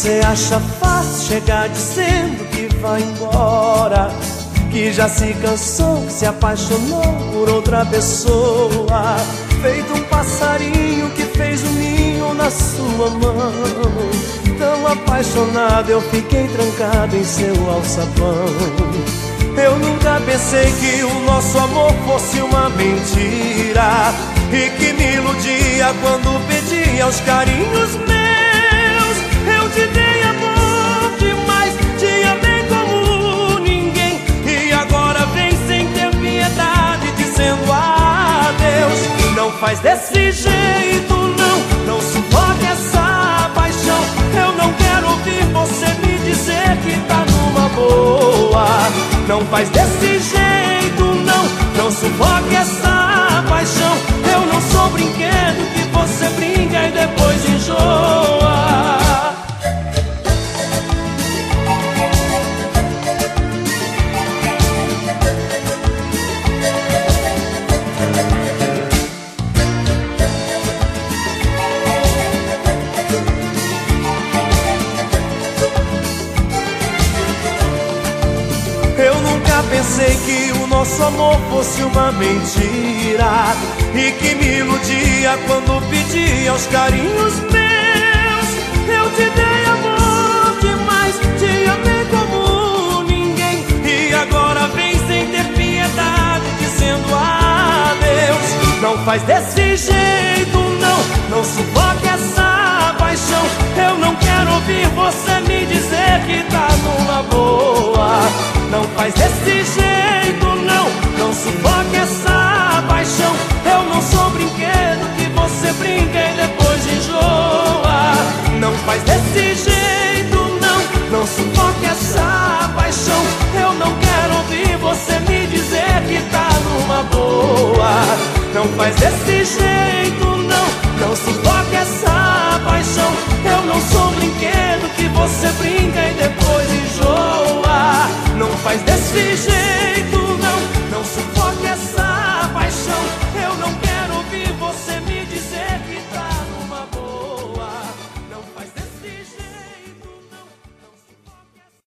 Você acha fácil chegar dizendo que vai embora Que já se cansou, que se apaixonou por outra pessoa Feito um passarinho que fez um ninho na sua mão. Tão apaixonado eu fiquei trancado em seu alçapão. Eu nunca pensei que o nosso amor fosse uma mentira E que me iludia quando pedia os carinhos meus faz desse jeito não, não suporte essa paixão. Eu não quero ouvir você me dizer que tá numa boa. Não faz desse jeito, não. Não sufoque essa pensei que o nosso amor fosse uma mentira E que me iludia quando pedia os carinhos meus. Eu te dei amor demais, te amei como ninguém E agora vem sem ter piedade dizendo adeus. Não faz desse jeito não, não sufoque essa paixão. Eu não quero ouvir você me dizer que tá numa boa faz desse jeito, não Não sufoque essa paixão